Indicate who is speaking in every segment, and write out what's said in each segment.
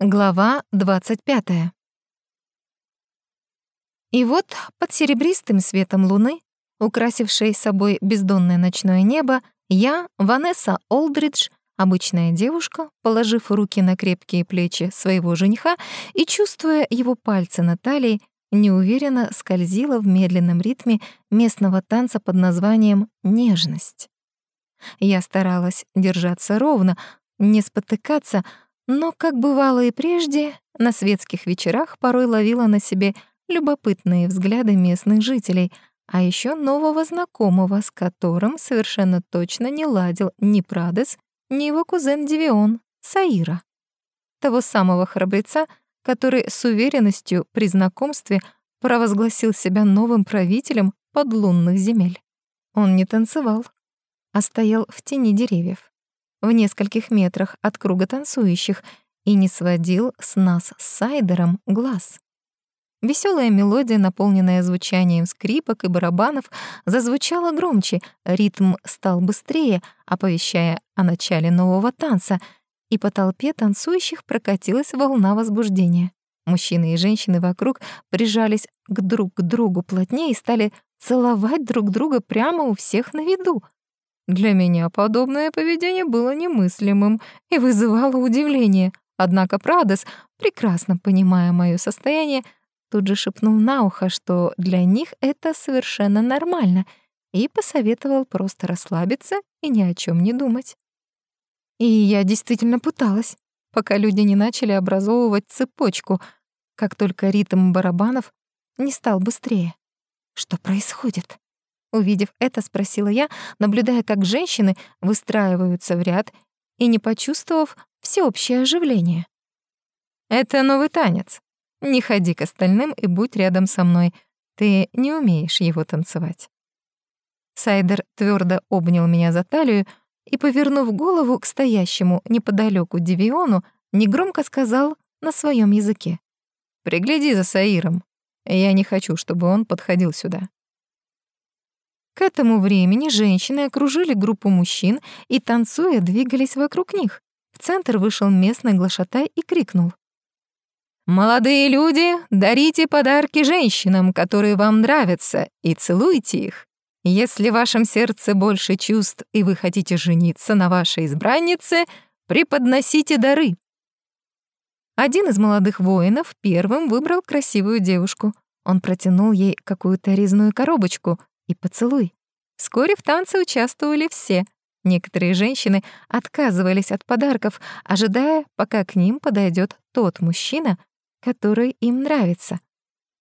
Speaker 1: Глава 25. И вот под серебристым светом луны, украсившей собой бездонное ночное небо, я, Ванесса Олдридж, обычная девушка, положив руки на крепкие плечи своего жениха и чувствуя его пальцы на талии, неуверенно скользила в медленном ритме местного танца под названием «нежность». Я старалась держаться ровно, не спотыкаться, но, как бывало и прежде, на светских вечерах порой ловила на себе любопытные взгляды местных жителей, а еще нового знакомого, с которым совершенно точно не ладил ни Прадес, ни его кузен Девион, Саира. Того самого храбреца, который с уверенностью при знакомстве провозгласил себя новым правителем подлунных земель. Он не танцевал, а стоял в тени деревьев в нескольких метрах от круга танцующих и не сводил с нас с Сайдером глаз. Веселая мелодия, наполненная звучанием скрипок и барабанов, зазвучала громче, ритм стал быстрее, оповещая о начале нового танца, и по толпе танцующих прокатилась волна возбуждения. Мужчины и женщины вокруг прижались к друг к другу плотнее и стали целовать друг друга прямо у всех на виду — для меня подобное поведение было немыслимым и вызывало удивление. Однако Прадес, прекрасно понимая моё состояние, тут же шепнул на ухо, что для них это совершенно нормально, и посоветовал просто расслабиться и ни о чём не думать. И я действительно пыталась, пока люди не начали образовывать цепочку, как только ритм барабанов не стал быстрее. Что происходит? Увидев это, спросила я, наблюдая, как женщины выстраиваются в ряд и не почувствовав всеобщее оживление. «Это новый танец. Не ходи к остальным и будь рядом со мной. Ты не умеешь его танцевать». Сайдер твердо обнял меня за талию и, повернув голову к стоящему неподалеку Девиону, негромко сказал на своем языке. «Пригляди за Саиром. Я не хочу, чтобы он подходил сюда». К этому времени женщины окружили группу мужчин и, танцуя, двигались вокруг них. В центр вышел местный глашатай и крикнул. «Молодые люди, дарите подарки женщинам, которые вам нравятся, и целуйте их. Если в вашем сердце больше чувств и вы хотите жениться на вашей избраннице, преподносите дары». Один из молодых воинов первым выбрал красивую девушку. Он протянул ей какую-то резную коробочку, и поцелуй. Вскоре в танце участвовали все. Некоторые женщины отказывались от подарков, ожидая, пока к ним подойдет тот мужчина, который им нравится.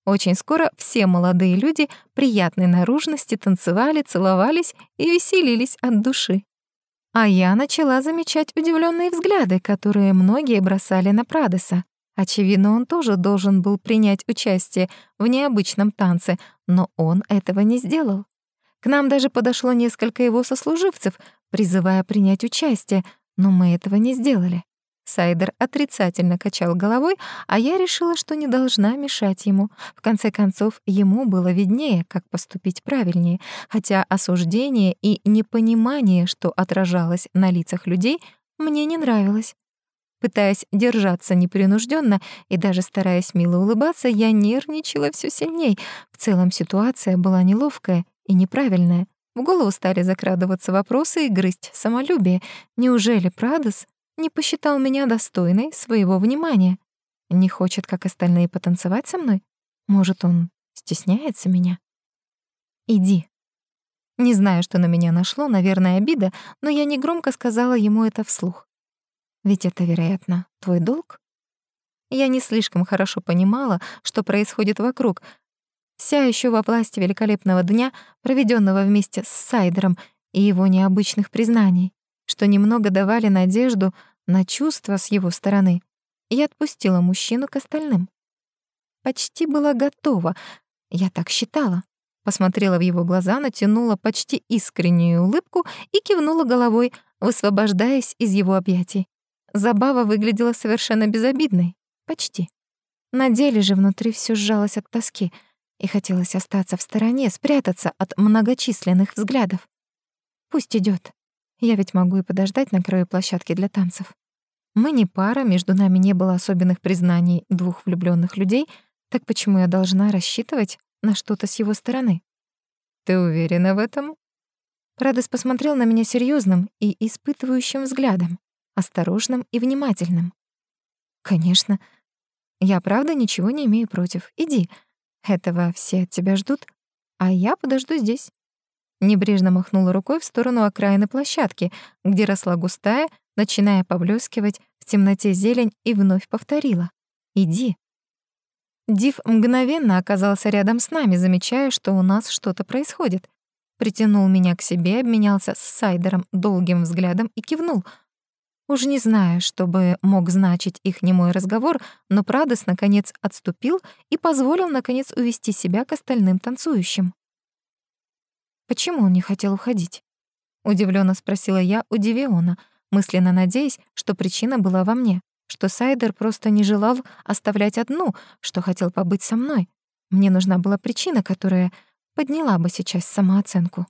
Speaker 1: Очень скоро все молодые люди приятной наружности танцевали, целовались и веселились от души. А я начала замечать удивленные взгляды, которые многие бросали на Прадеса. Очевидно, он тоже должен был принять участие в необычном танце, но он этого не сделал. К нам даже подошло несколько его сослуживцев, призывая принять участие, но мы этого не сделали. Сайдер отрицательно качал головой, а я решила, что не должна мешать ему. В конце концов, ему было виднее, как поступить правильнее, хотя осуждение и непонимание, что отражалось на лицах людей, мне не нравилось. Пытаясь держаться непринужденно и даже стараясь мило улыбаться, я нервничала все сильней. В целом ситуация была неловкая и неправильная. В голову стали закрадываться вопросы и грызть самолюбие. Неужели Прадос не посчитал меня достойной своего внимания? Не хочет, как остальные, потанцевать со мной? Может, он стесняется меня? Иди. Не знаю, что на меня нашло, наверное, обида, но я негромко сказала ему это вслух. Ведь это, вероятно, твой долг? Я не слишком хорошо понимала, что происходит вокруг, вся еще во власти великолепного дня, проведенного вместе с Сайдером и его необычных признаний, что немного давали надежду на чувства с его стороны, и отпустила мужчину к остальным. Почти была готова, я так считала. Посмотрела в его глаза, натянула почти искреннюю улыбку и кивнула головой, высвобождаясь из его объятий. Забава выглядела совершенно безобидной. Почти. На деле же внутри все сжалось от тоски, и хотелось остаться в стороне, спрятаться от многочисленных взглядов. Пусть идет. Я ведь могу и подождать на краю площадки для танцев. Мы не пара, между нами не было особенных признаний двух влюбленных людей, так почему я должна рассчитывать на что-то с его стороны?
Speaker 2: Ты уверена в этом?
Speaker 1: Прадес посмотрел на меня серьезным и испытывающим взглядом, осторожным и внимательным. Конечно. Я правда ничего не имею против. Иди. Этого все от тебя ждут, а я подожду здесь. Небрежно махнула рукой в сторону окраины площадки, где росла густая, начиная поблескивать в темноте зелень, и вновь повторила. «Иди». Див мгновенно оказался рядом с нами, замечая, что у нас что-то происходит. Притянул меня к себе, обменялся с Сайдером долгим взглядом и кивнул. Уж не знаю, что бы мог значить их немой разговор, но Прадос, наконец, отступил и позволил, наконец, увести себя к остальным танцующим. Почему он не хотел уходить? Удивленно спросила я у Дивиона, мысленно надеясь, что причина была во мне, что Сайдер просто не желал оставлять одну, что хотел побыть со мной. Мне нужна была причина, которая подняла бы сейчас самооценку.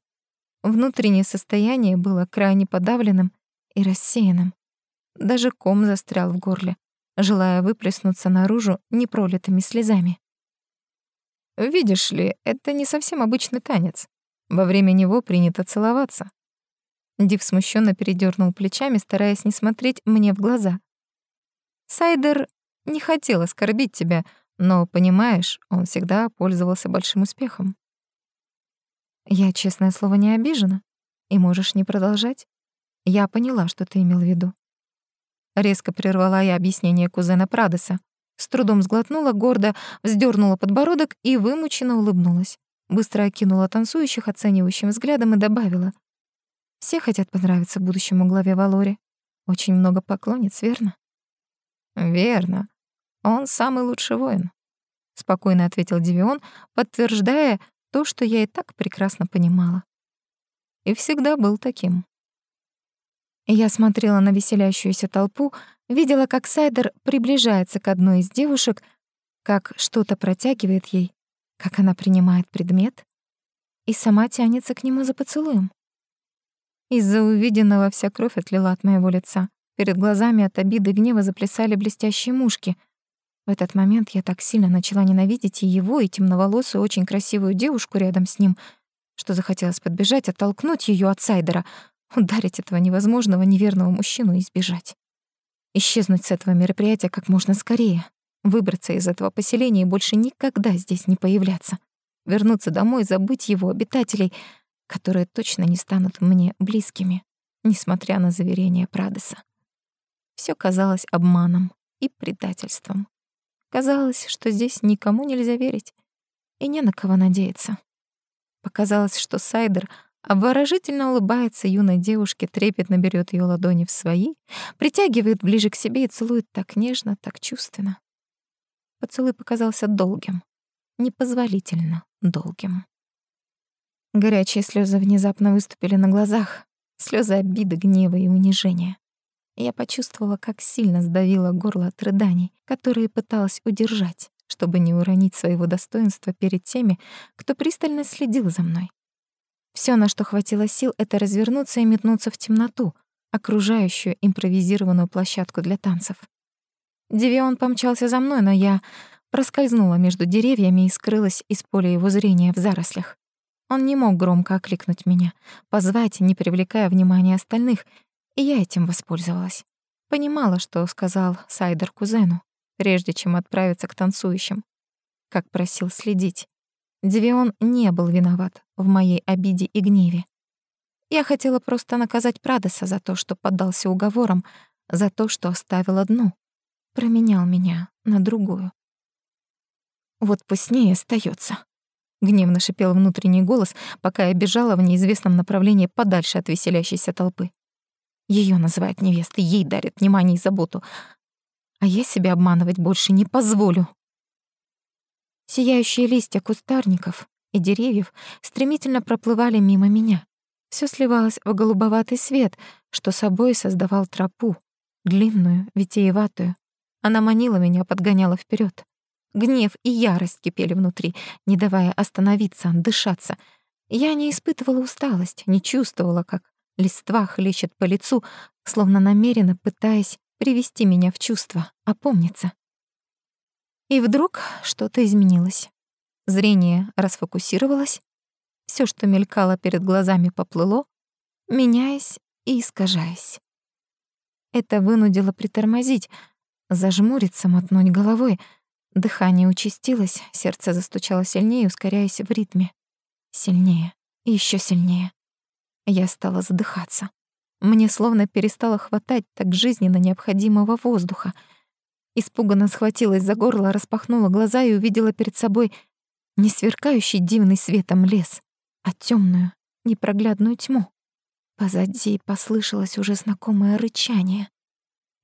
Speaker 1: Внутреннее состояние было крайне подавленным и рассеянным. Даже ком застрял в горле, желая выплеснуться наружу непролитыми слезами.
Speaker 2: «Видишь ли, это не совсем обычный танец. Во время него принято целоваться.
Speaker 1: Див смущенно передернул плечами, стараясь не смотреть мне в глаза. Сайдер не хотел оскорбить тебя, но, понимаешь, он всегда пользовался большим успехом. Я, честное слово, не обижена, и можешь не продолжать. Я поняла, что ты имел в виду. Резко прервала я объяснение кузена Прадеса. С трудом сглотнула, гордо вздернула подбородок и вымученно улыбнулась. Быстро окинула танцующих оценивающим взглядом и добавила. «Все хотят понравиться будущему главе Валоре. Очень много поклонниц, верно?»
Speaker 2: «Верно. Он самый лучший воин», — спокойно ответил Девион, подтверждая то, что я и так прекрасно понимала. И всегда был таким.
Speaker 1: Я смотрела на веселящуюся толпу, видела, как Сайдер приближается к одной из девушек, как что-то протягивает ей, как она принимает предмет и сама тянется к нему за поцелуем. Из-за увиденного вся кровь отлила от моего лица. Перед глазами от обиды и гнева заплясали блестящие мушки. В этот момент я так сильно начала ненавидеть и его, и темноволосую, очень красивую девушку рядом с ним, что захотелось подбежать, оттолкнуть ее от Сайдера, ударить этого невозможного неверного мужчину и избежать. Исчезнуть с этого мероприятия как можно скорее выбраться из этого поселения и больше никогда здесь не появляться, вернуться домой, забыть его обитателей, которые точно не станут мне близкими, несмотря на заверения Прадеса. Всё казалось обманом и предательством. Казалось, что здесь никому нельзя верить и не на кого надеяться. Показалось, что Сайдер обворожительно улыбается юной девушке, трепетно берет ее ладони в свои, притягивает ближе к себе и целует так нежно, так чувственно. Поцелуй показался долгим, непозволительно долгим. Горячие слезы внезапно выступили на глазах, слезы обиды, гнева и унижения. Я почувствовала, как сильно сдавило горло от рыданий, которые пыталась удержать, чтобы не уронить своего достоинства перед теми, кто пристально следил за мной. Все, на что хватило сил, это развернуться и метнуться в темноту, окружающую импровизированную площадку для танцев. Девион помчался за мной, но я проскользнула между деревьями и скрылась из поля его зрения в зарослях. Он не мог громко окликнуть меня, позвать, не привлекая внимания остальных, и я этим воспользовалась. Понимала, что сказал Сайдер кузену, прежде чем отправиться к танцующим. Как просил следить. Девион не был виноват в моей обиде и гневе. Я хотела просто наказать Прадоса за то, что поддался уговорам, за то, что оставил одну, променял меня на другую. Вот пусть ней остаётся. Гневно шипел внутренний голос, пока я бежала в неизвестном направлении подальше от веселящейся толпы. Её называют невестой, ей дарят внимание и заботу. А я себя обманывать больше не позволю. Сияющие листья кустарников и деревьев стремительно проплывали мимо меня. Всё сливалось в голубоватый свет, что собой создавал тропу, длинную, витиеватую, она манила меня, подгоняла вперед. Гнев и ярость кипели внутри, не давая остановиться, дышаться. Я не испытывала усталость, не чувствовала, как листва хлещет по лицу, словно намеренно пытаясь привести меня в чувство, опомниться. И вдруг что-то изменилось. Зрение расфокусировалось, все, что мелькало перед глазами, поплыло, меняясь и искажаясь. Это вынудило притормозить, зажмуриться, мотнуть головой. Дыхание участилось, сердце застучало сильнее, ускоряясь в ритме. Сильнее и еще сильнее. Я стала задыхаться. Мне словно перестало хватать так жизненно необходимого воздуха. Испуганно схватилась за горло, распахнула глаза и увидела перед собой не сверкающий дивный светом лес, а темную, непроглядную тьму. Позади послышалось уже знакомое рычание.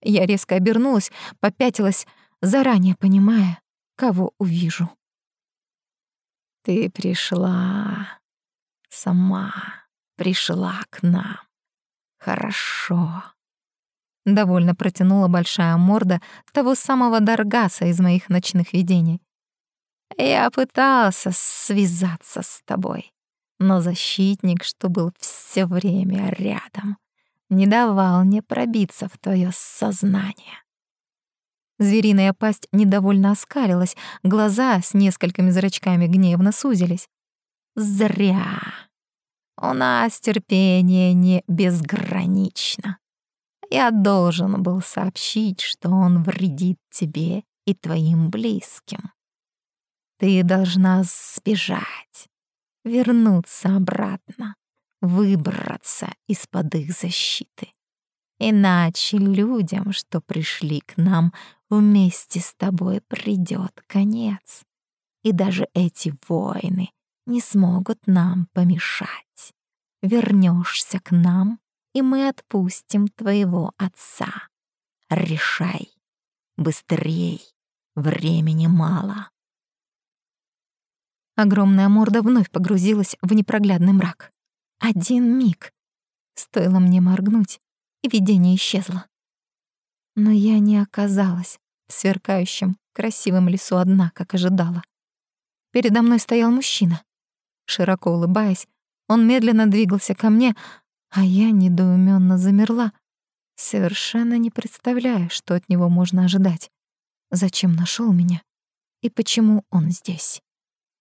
Speaker 1: Я резко обернулась, попятилась, заранее понимая, кого увижу. «Ты пришла, сама пришла к нам. Хорошо». Довольно протянула большая морда того самого Даргаса из моих ночных видений. «Я пытался связаться с тобой, но защитник, что был все время рядом, не давал мне пробиться в твое сознание. Звериная пасть недовольно оскалилась, глаза с несколькими зрачками гневно сузились. «Зря. У нас терпение не безгранично. Я должен был сообщить, что он вредит тебе и твоим близким. Ты должна сбежать, вернуться обратно, выбраться из-под их защиты. Иначе людям, что пришли к нам вместе с тобой, придет конец. И даже эти воины не смогут нам помешать. Вернешься к нам, и мы отпустим твоего отца. Решай. Быстрей. Времени мало. Огромная морда вновь погрузилась в непроглядный мрак. Один миг. Стоило мне моргнуть, и видение исчезло. Но я не оказалась в сверкающем, красивом лесу одна, как ожидала. Передо мной стоял мужчина. Широко улыбаясь, он медленно двигался ко мне, а я недоуменно замерла, совершенно не представляя, что от него можно ожидать. Зачем нашел меня и почему он здесь?